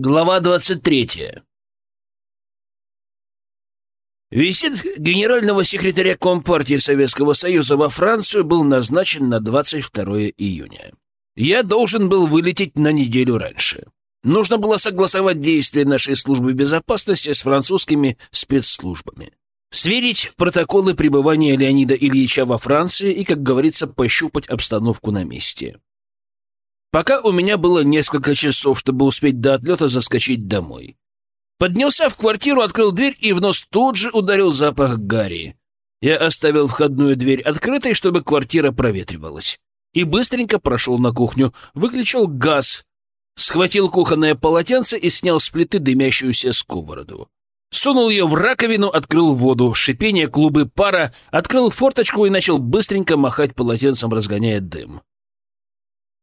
Глава 23. Визит генерального секретаря Компартии Советского Союза во Францию был назначен на 22 июня. Я должен был вылететь на неделю раньше. Нужно было согласовать действия нашей службы безопасности с французскими спецслужбами. Сверить протоколы пребывания Леонида Ильича во Франции и, как говорится, пощупать обстановку на месте. Пока у меня было несколько часов, чтобы успеть до отлета заскочить домой. Поднялся в квартиру, открыл дверь, и в нос тут же ударил запах гари. Я оставил входную дверь открытой, чтобы квартира проветривалась. И быстренько прошел на кухню, выключил газ, схватил кухонное полотенце и снял с плиты дымящуюся сковороду. Сунул ее в раковину, открыл воду, шипение клубы пара, открыл форточку и начал быстренько махать полотенцем, разгоняя дым.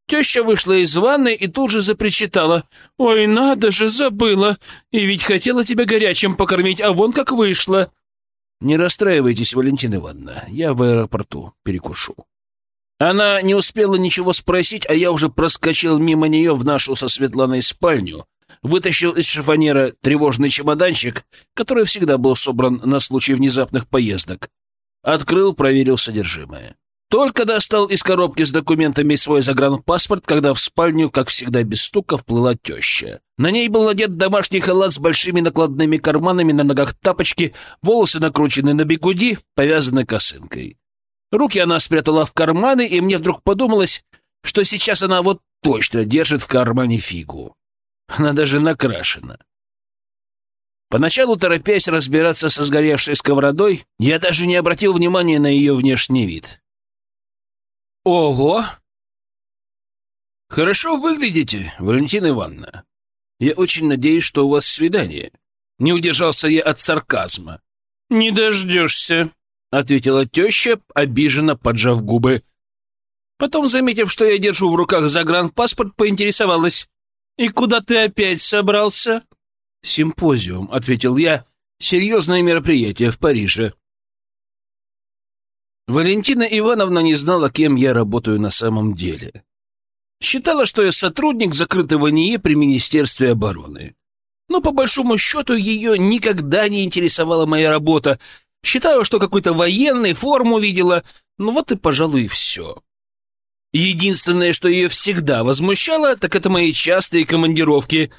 Теща вышла из ванны и тут же запричитала. «Ой, надо же, забыла! И ведь хотела тебя горячим покормить, а вон как вышло!» «Не расстраивайтесь, Валентина Ивановна, я в аэропорту перекушу». Она не успела ничего спросить, а я уже проскочил мимо нее в нашу со Светланой спальню, вытащил из шифонера тревожный чемоданчик, который всегда был собран на случай внезапных поездок, открыл, проверил содержимое. Только достал из коробки с документами свой загранпаспорт, когда в спальню, как всегда без стука, вплыла теща. На ней был надет домашний халат с большими накладными карманами, на ногах тапочки, волосы накручены на бегуди, повязаны косынкой. Руки она спрятала в карманы, и мне вдруг подумалось, что сейчас она вот точно держит в кармане фигу. Она даже накрашена. Поначалу, торопясь разбираться со сгоревшей сковородой, я даже не обратил внимания на ее внешний вид. «Ого!» «Хорошо выглядите, Валентина Ивановна. Я очень надеюсь, что у вас свидание». Не удержался я от сарказма. «Не дождешься», — ответила теща, обиженно поджав губы. Потом, заметив, что я держу в руках загранпаспорт, поинтересовалась. «И куда ты опять собрался?» «Симпозиум», — ответил я. «Серьезное мероприятие в Париже». Валентина Ивановна не знала, кем я работаю на самом деле. Считала, что я сотрудник закрытого НИИ при Министерстве обороны. Но по большому счету ее никогда не интересовала моя работа. Считала, что какой-то военный форму видела. Ну вот и, пожалуй, все. Единственное, что ее всегда возмущало, так это мои частые командировки.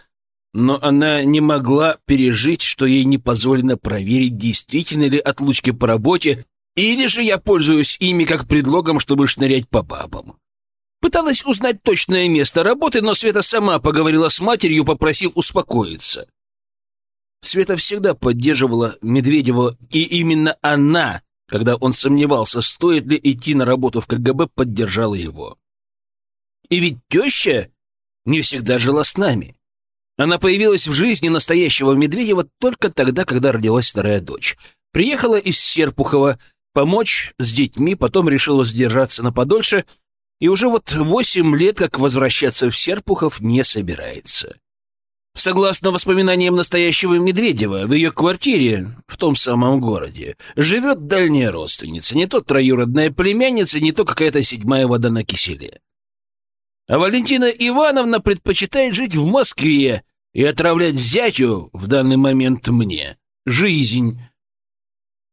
Но она не могла пережить, что ей не позволено проверить, действительно ли отлучки по работе или же я пользуюсь ими как предлогом, чтобы шнырять по бабам. Пыталась узнать точное место работы, но Света сама поговорила с матерью, попросив успокоиться. Света всегда поддерживала Медведева, и именно она, когда он сомневался, стоит ли идти на работу в КГБ, поддержала его. И ведь теща не всегда жила с нами. Она появилась в жизни настоящего Медведева только тогда, когда родилась вторая дочь. Приехала из Серпухова, помочь с детьми, потом решила сдержаться на подольше, и уже вот восемь лет как возвращаться в Серпухов не собирается. Согласно воспоминаниям настоящего Медведева, в ее квартире, в том самом городе, живет дальняя родственница, не то троюродная племянница, не то какая-то седьмая вода на киселе. А Валентина Ивановна предпочитает жить в Москве и отравлять зятю, в данный момент мне, жизнь,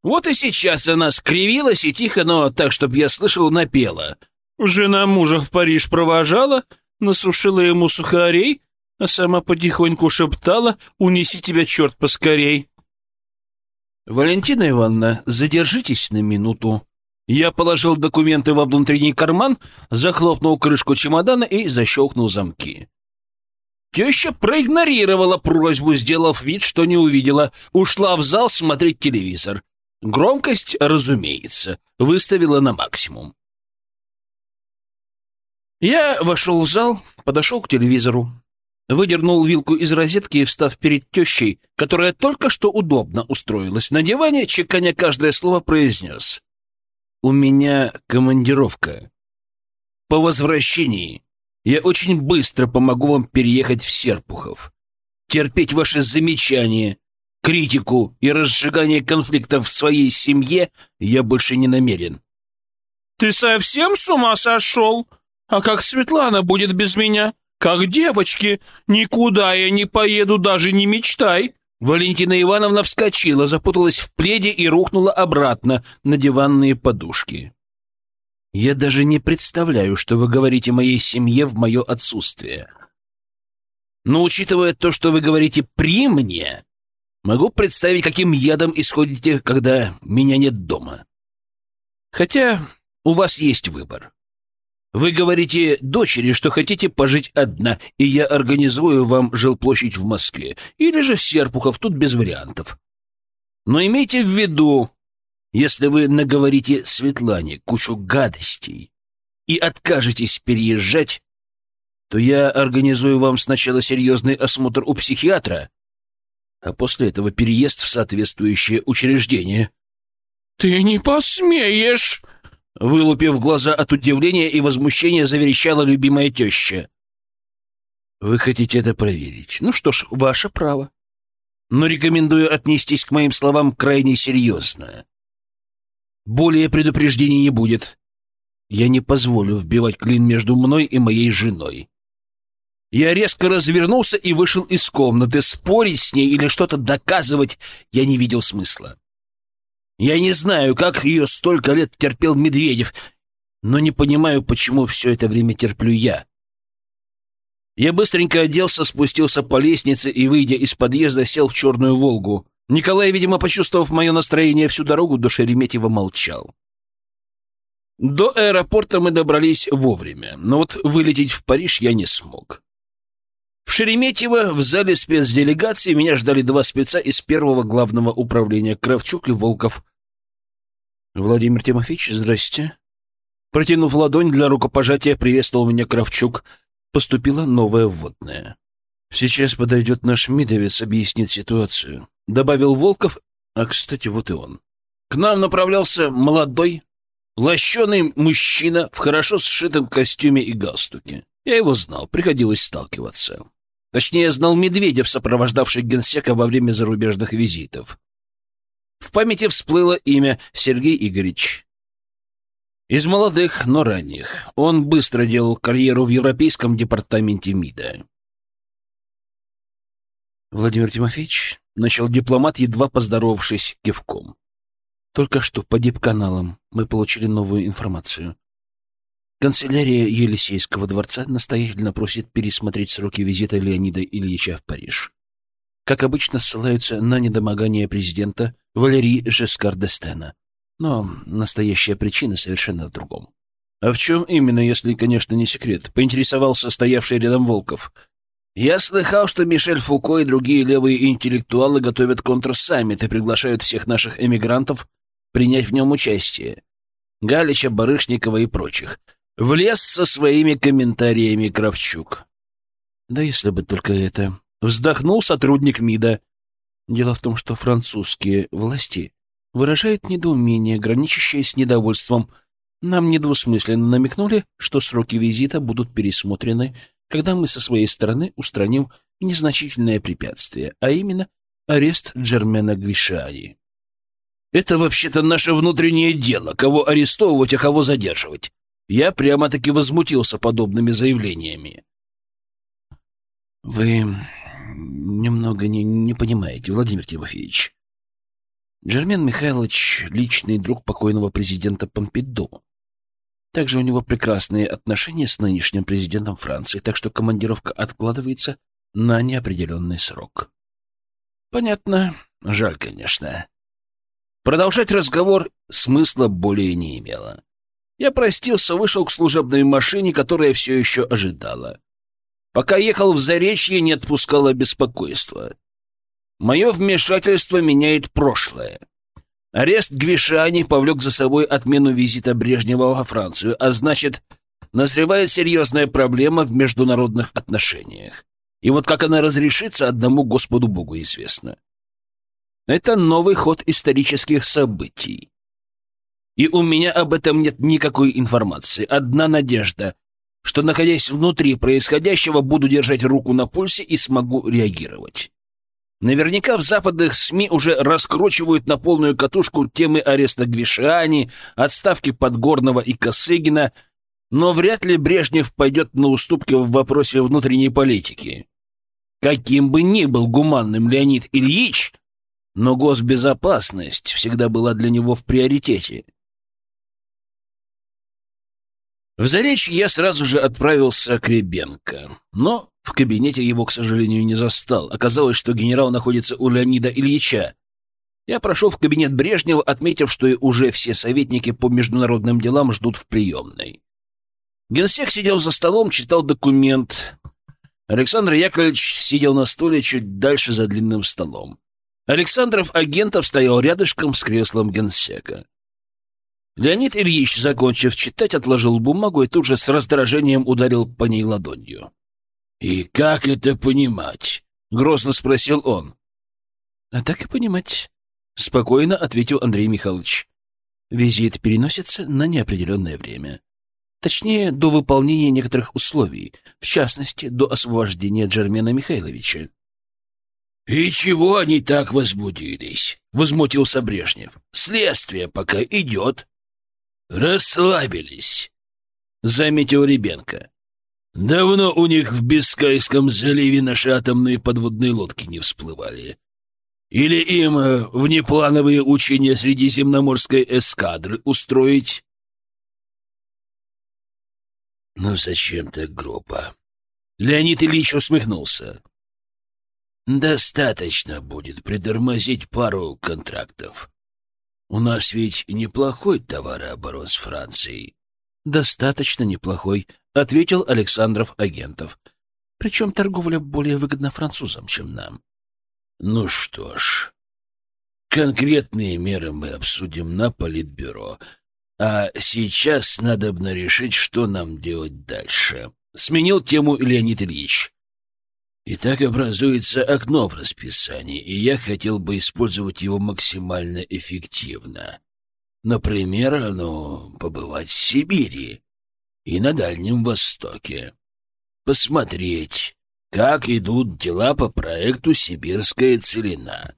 вот и сейчас она скривилась и тихо, но так, чтобы я слышал, напела. Жена мужа в Париж провожала, насушила ему сухарей, а сама потихоньку шептала «Унеси тебя, черт, поскорей». «Валентина Ивановна, задержитесь на минуту». Я положил документы во внутренний карман, захлопнул крышку чемодана и защелкнул замки. Теща проигнорировала просьбу, сделав вид, что не увидела, ушла в зал смотреть телевизор. Громкость, разумеется, выставила на максимум. Я вошел в зал, подошел к телевизору, выдернул вилку из розетки и, встав перед тещей, которая только что удобно устроилась на диване, чеканя каждое слово, произнес. «У меня командировка. По возвращении я очень быстро помогу вам переехать в Серпухов, терпеть ваши замечания, критику и разжигание конфликтов в своей семье я больше не намерен. «Ты совсем с ума сошел? А как Светлана будет без меня? как девочки. Никуда я не поеду, даже не мечтай!» Валентина Ивановна вскочила, запуталась в пледе и рухнула обратно на диванные подушки. «Я даже не представляю, что вы говорите моей семье в мое отсутствие. Но учитывая то, что вы говорите при мне, могу представить, каким ядом исходите, когда меня нет дома. Хотя у вас есть выбор. Вы говорите дочери, что хотите пожить одна, и я организую вам жилплощадь в Москве. Или же Серпухов, тут без вариантов. Но имейте в виду, если вы наговорите Светлане кучу гадостей и откажетесь переезжать, то я организую вам сначала серьезный осмотр у психиатра, а после этого переезд в соответствующее учреждение. «Ты не посмеешь!» Вылупив глаза от удивления и возмущения, заверещала любимая теща. «Вы хотите это проверить? Ну что ж, ваше право. Но рекомендую отнестись к моим словам крайне серьезно. Более предупреждений не будет. Я не позволю вбивать клин между мной и моей женой». Я резко развернулся и вышел из комнаты. Спорить с ней или что-то доказывать я не видел смысла. Я не знаю, как ее столько лет терпел Медведев, но не понимаю, почему все это время терплю я. Я быстренько оделся, спустился по лестнице и, выйдя из подъезда, сел в черную «Волгу». Николай, видимо, почувствовав мое настроение всю дорогу, до Шереметьева молчал. До аэропорта мы добрались вовремя, но вот вылететь в Париж я не смог. В Шереметьево в зале спецделегации меня ждали два спеца из первого главного управления Кравчук и Волков. «Владимир Тимофеевич, здрасте». Протянув ладонь для рукопожатия, приветствовал меня Кравчук. Поступила новая вводная. «Сейчас подойдет наш Мидовец, объяснит ситуацию», — добавил Волков. А, кстати, вот и он. К нам направлялся молодой, лощеный мужчина в хорошо сшитом костюме и галстуке. Я его знал, приходилось сталкиваться. Точнее, знал Медведев, сопровождавший генсека во время зарубежных визитов. В памяти всплыло имя Сергей Игоревич. Из молодых, но ранних. Он быстро делал карьеру в Европейском департаменте МИДа. Владимир Тимофеевич начал дипломат, едва поздоровавшись кивком. Только что по дип-каналам мы получили новую информацию. Канцелярия Елисейского дворца настоятельно просит пересмотреть сроки визита Леонида Ильича в Париж. Как обычно, ссылаются на недомогание президента Валерии Жескар d'Estaing. Но настоящая причина совершенно в другом. А в чем именно, если, конечно, не секрет, поинтересовался стоявший рядом Волков. Я слыхал, что Мишель Фуко и другие левые интеллектуалы готовят контрсаммит и приглашают всех наших эмигрантов принять в нем участие. Галича, Барышникова и прочих — Влез со своими комментариями Кравчук. Да если бы только это. Вздохнул сотрудник МИДа. Дело в том, что французские власти выражают недоумение, граничащее с недовольством. Нам недвусмысленно намекнули, что сроки визита будут пересмотрены, когда мы со своей стороны устраним незначительное препятствие, а именно арест Джермена Гвишани. Это вообще-то наше внутреннее дело, кого арестовывать, а кого задерживать. Я прямо-таки возмутился подобными заявлениями. «Вы немного не, не понимаете, Владимир Тимофеевич. Джермен Михайлович — личный друг покойного президента Помпиду. Также у него прекрасные отношения с нынешним президентом Франции, так что командировка откладывается на неопределенный срок. Понятно. Жаль, конечно. Продолжать разговор смысла более не имело. Я простился, вышел к служебной машине, которая все еще ожидала. Пока ехал в Заречье, не отпускало беспокойство. Мое вмешательство меняет прошлое. Арест Гвишани повлек за собой отмену визита Брежнева во Францию, а значит, назревает серьезная проблема в международных отношениях. И вот как она разрешится, одному Господу Богу известно. Это новый ход исторических событий. И у меня об этом нет никакой информации. Одна надежда, что, находясь внутри происходящего, буду держать руку на пульсе и смогу реагировать. Наверняка в западных СМИ уже раскручивают на полную катушку темы ареста Гвишани, отставки Подгорного и Косыгина. но вряд ли Брежнев пойдет на уступки в вопросе внутренней политики. Каким бы ни был гуманным Леонид Ильич, но госбезопасность всегда была для него в приоритете. В Заречье я сразу же отправился к Ребенко, но в кабинете его, к сожалению, не застал. Оказалось, что генерал находится у Леонида Ильича. Я прошел в кабинет Брежнева, отметив, что и уже все советники по международным делам ждут в приемной. Генсек сидел за столом, читал документ. Александр Яковлевич сидел на стуле чуть дальше за длинным столом. Александров агентов стоял рядышком с креслом генсека. Леонид Ильич, закончив читать, отложил бумагу и тут же с раздражением ударил по ней ладонью. «И как это понимать?» — грозно спросил он. «А так и понимать», — спокойно ответил Андрей Михайлович. «Визит переносится на неопределенное время. Точнее, до выполнения некоторых условий, в частности, до освобождения Джермена Михайловича». «И чего они так возбудились?» — возмутился Брежнев. «Следствие пока идет». «Расслабились», — заметил Ребенко. «Давно у них в Бискайском заливе наши атомные подводные лодки не всплывали. Или им э, внеплановые учения Средиземноморской эскадры устроить?» «Ну зачем так грубо?» Леонид Ильич усмехнулся. «Достаточно будет притормозить пару контрактов. У нас ведь неплохой товарооборот с Францией. Достаточно неплохой, ответил Александров Агентов. Причем торговля более выгодна французам, чем нам. Ну что ж, конкретные меры мы обсудим на политбюро. А сейчас надо бы решить, что нам делать дальше. Сменил тему Леонид Ильич. И так образуется окно в расписании, и я хотел бы использовать его максимально эффективно. Например, ну, побывать в Сибири и на Дальнем Востоке. Посмотреть, как идут дела по проекту «Сибирская целина».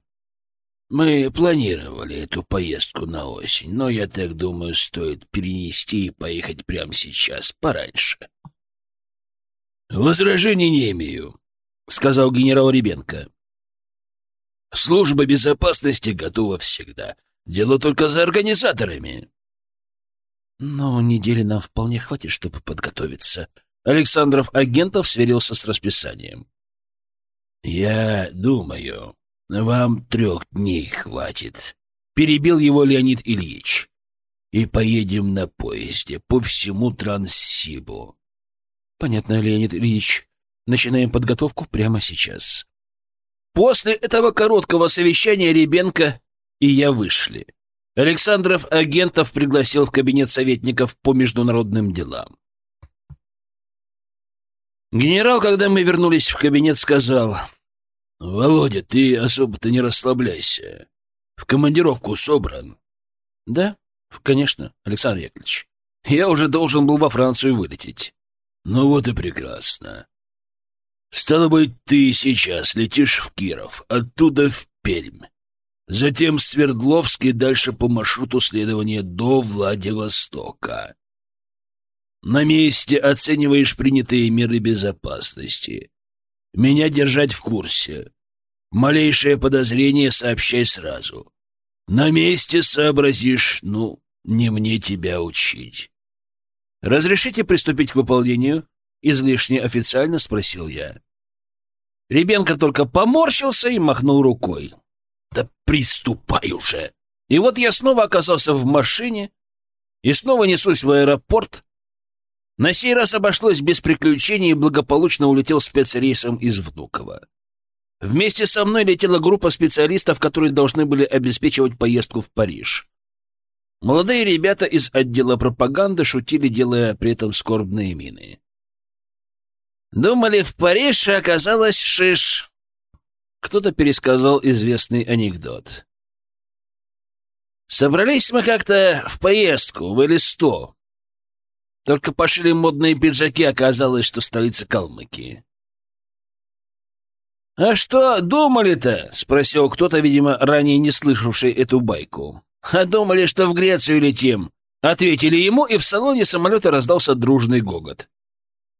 Мы планировали эту поездку на осень, но я так думаю, стоит перенести и поехать прямо сейчас, пораньше. Возражений не имею. — сказал генерал Ребенко. «Служба безопасности готова всегда. Дело только за организаторами». «Но недели нам вполне хватит, чтобы подготовиться». Александров Агентов сверился с расписанием. «Я думаю, вам трех дней хватит», — перебил его Леонид Ильич. «И поедем на поезде по всему Транссибу». «Понятно, Леонид Ильич. Начинаем подготовку прямо сейчас. После этого короткого совещания Ребенко и я вышли. Александров агентов пригласил в кабинет советников по международным делам. Генерал, когда мы вернулись в кабинет, сказал, «Володя, ты особо-то не расслабляйся. В командировку собран». «Да, конечно, Александр Яковлевич. Я уже должен был во Францию вылететь». «Ну вот и прекрасно. Стало быть, ты сейчас летишь в Киров, оттуда в Пермь. Затем Свердловск и дальше по маршруту следования до Владивостока. На месте оцениваешь принятые меры безопасности. Меня держать в курсе. Малейшее подозрение сообщай сразу. На месте сообразишь, ну, не мне тебя учить. «Разрешите приступить к выполнению?» — излишне официально спросил я. Ребенка только поморщился и махнул рукой. «Да приступай уже!» И вот я снова оказался в машине и снова несусь в аэропорт. На сей раз обошлось без приключений и благополучно улетел спецрейсом из Внуково. Вместе со мной летела группа специалистов, которые должны были обеспечивать поездку в Париж. Молодые ребята из отдела пропаганды шутили, делая при этом скорбные мины. Думали, в Париж, а оказалось шиш. Кто-то пересказал известный анекдот. Собрались мы как-то в поездку в Элисто. Только пошли модные пиджаки, оказалось, что столица Калмыкии. «А что думали-то?» — спросил кто-то, видимо, ранее не слышавший эту байку. «А думали, что в Грецию летим», — Ответили ему, и в салоне самолета раздался дружный гогот.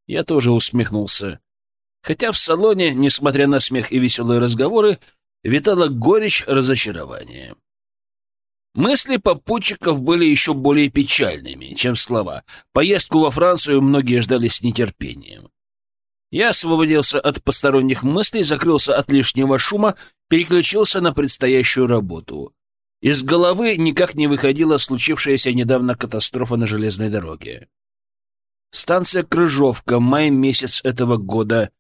Я тоже усмехнулся. Хотя в салоне, несмотря на смех и веселые разговоры, витала горечь разочарования. Мысли попутчиков были еще более печальными, чем слова. Поездку во Францию многие ждали с нетерпением. Я освободился от посторонних мыслей, закрылся от лишнего шума, переключился на предстоящую работу. Из головы никак не выходила случившаяся недавно катастрофа на железной дороге. Станция Крыжовка, май месяц этого года.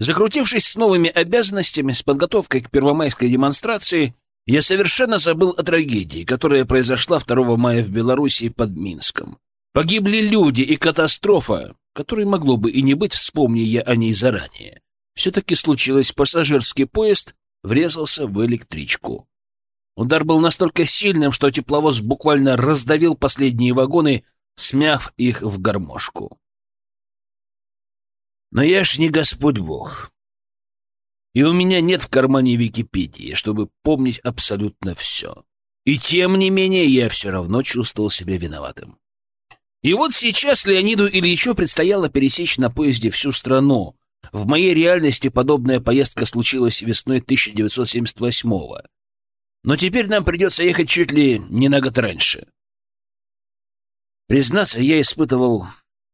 Закрутившись с новыми обязанностями, с подготовкой к первомайской демонстрации, я совершенно забыл о трагедии, которая произошла 2 мая в Белоруссии под Минском. Погибли люди и катастрофа, которой могло бы и не быть, вспомни я о ней заранее. Все-таки случилось, пассажирский поезд врезался в электричку. Удар был настолько сильным, что тепловоз буквально раздавил последние вагоны, смяв их в гармошку. Но я ж не Господь Бог. И у меня нет в кармане Википедии, чтобы помнить абсолютно все. И тем не менее я все равно чувствовал себя виноватым. И вот сейчас Леониду Ильичу предстояло пересечь на поезде всю страну. В моей реальности подобная поездка случилась весной 1978-го. Но теперь нам придется ехать чуть ли не на год раньше. Признаться, я испытывал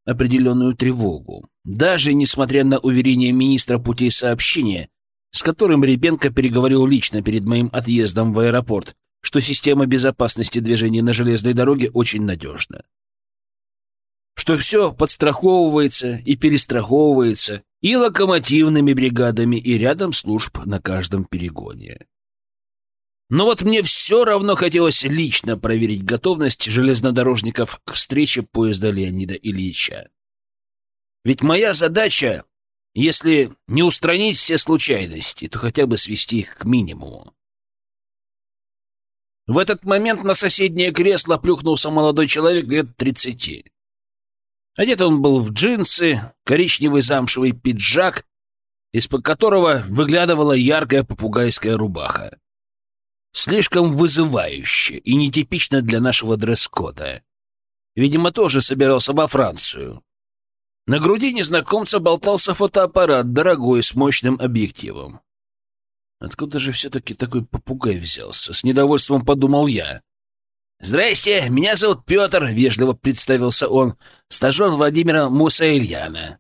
определенную тревогу. Даже несмотря на уверение министра путей сообщения, с которым Ребенко переговорил лично перед моим отъездом в аэропорт, что система безопасности движения на железной дороге очень надежна. Что все подстраховывается и перестраховывается и локомотивными бригадами, и рядом служб на каждом перегоне. Но вот мне все равно хотелось лично проверить готовность железнодорожников к встрече поезда Леонида Ильича. Ведь моя задача если не устранить все случайности, то хотя бы свести их к минимуму. В этот момент на соседнее кресло плюхнулся молодой человек лет тридцати. Одет он был в джинсы, коричневый замшевый пиджак, из-под которого выглядывала яркая попугайская рубаха. Слишком вызывающе и нетипично для нашего дресс-кода. Видимо, тоже собирался во Францию. На груди незнакомца болтался фотоаппарат, дорогой, с мощным объективом. Откуда же все-таки такой попугай взялся? С недовольством подумал я. «Здрасте, меня зовут Петр», — вежливо представился он, стажер Владимира Мусаильяна.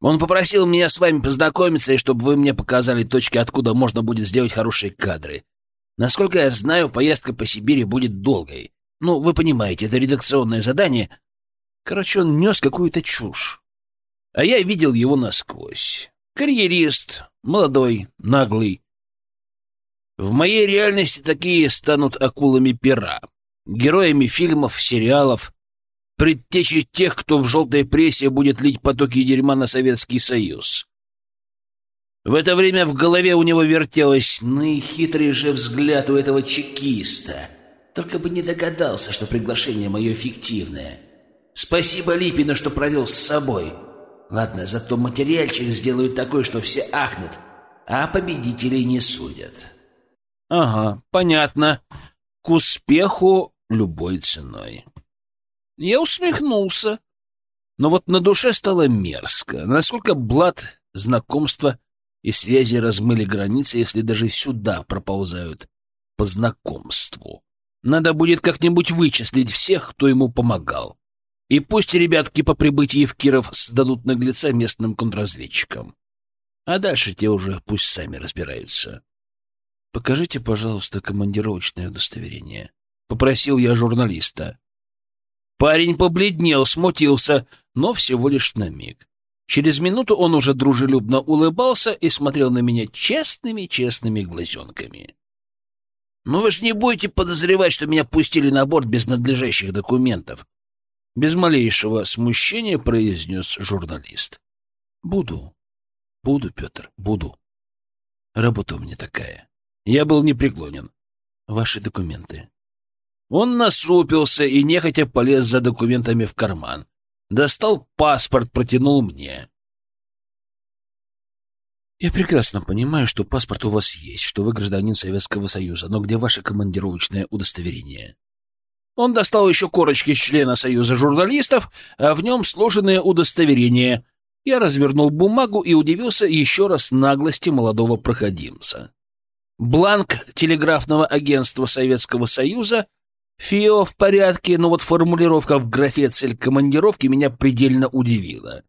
Он попросил меня с вами познакомиться, и чтобы вы мне показали точки, откуда можно будет сделать хорошие кадры. Насколько я знаю, поездка по Сибири будет долгой. Ну, вы понимаете, это редакционное задание, Короче, он нес какую-то чушь. А я видел его насквозь. Карьерист, молодой, наглый. В моей реальности такие станут акулами пера, героями фильмов, сериалов, предтечей тех, кто в желтой прессе будет лить потоки дерьма на Советский Союз. В это время в голове у него вертелось, ну и хитрый же взгляд у этого чекиста. Только бы не догадался, что приглашение мое фиктивное. Спасибо Липину, что провел с собой. Ладно, зато материальчик сделают такой, что все ахнут, а победителей не судят. Ага, понятно. К успеху любой ценой. Я усмехнулся. Но вот на душе стало мерзко. Насколько блат, знакомства и связи размыли границы, если даже сюда проползают по знакомству. Надо будет как-нибудь вычислить всех, кто ему помогал. И пусть ребятки по прибытии в Киров сдадут наглеца местным контрразведчикам. А дальше те уже пусть сами разбираются. «Покажите, пожалуйста, командировочное удостоверение», — попросил я журналиста. Парень побледнел, смутился, но всего лишь на миг. Через минуту он уже дружелюбно улыбался и смотрел на меня честными-честными глазенками. «Ну вы ж не будете подозревать, что меня пустили на борт без надлежащих документов?» Без малейшего смущения произнес журналист. «Буду. Буду, Петр, буду. Работа у меня такая. Я был непреклонен. Ваши документы». Он насупился и нехотя полез за документами в карман. Достал паспорт, протянул мне. «Я прекрасно понимаю, что паспорт у вас есть, что вы гражданин Советского Союза, но где ваше командировочное удостоверение?» Он достал еще корочки члена Союза журналистов, а в нем сложенное удостоверение. Я развернул бумагу и удивился еще раз наглости молодого проходимца. Бланк телеграфного агентства Советского Союза, ФИО в порядке, но вот формулировка в графе «цель командировки» меня предельно удивила.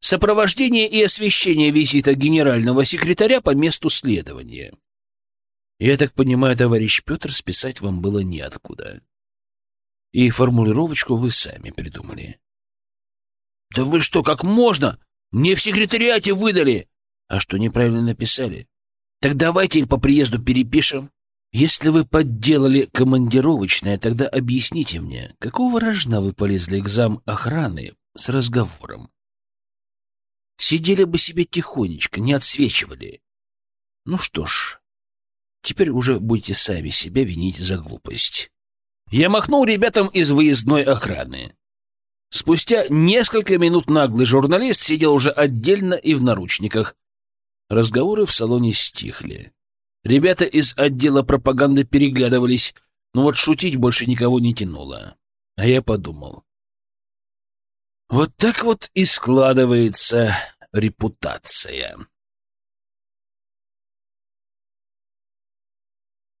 Сопровождение и освещение визита генерального секретаря по месту следования. Я так понимаю, товарищ Петр, списать вам было неоткуда. И формулировочку вы сами придумали. Да вы что, как можно? Мне в секретариате выдали. А что, неправильно написали? Так давайте по приезду перепишем. Если вы подделали командировочное, тогда объясните мне, какого рожна вы полезли к зам охраны с разговором? Сидели бы себе тихонечко, не отсвечивали. Ну что ж, теперь уже будете сами себя винить за глупость. Я махнул ребятам из выездной охраны. Спустя несколько минут наглый журналист сидел уже отдельно и в наручниках. Разговоры в салоне стихли. Ребята из отдела пропаганды переглядывались, но вот шутить больше никого не тянуло. А я подумал. Вот так вот и складывается репутация.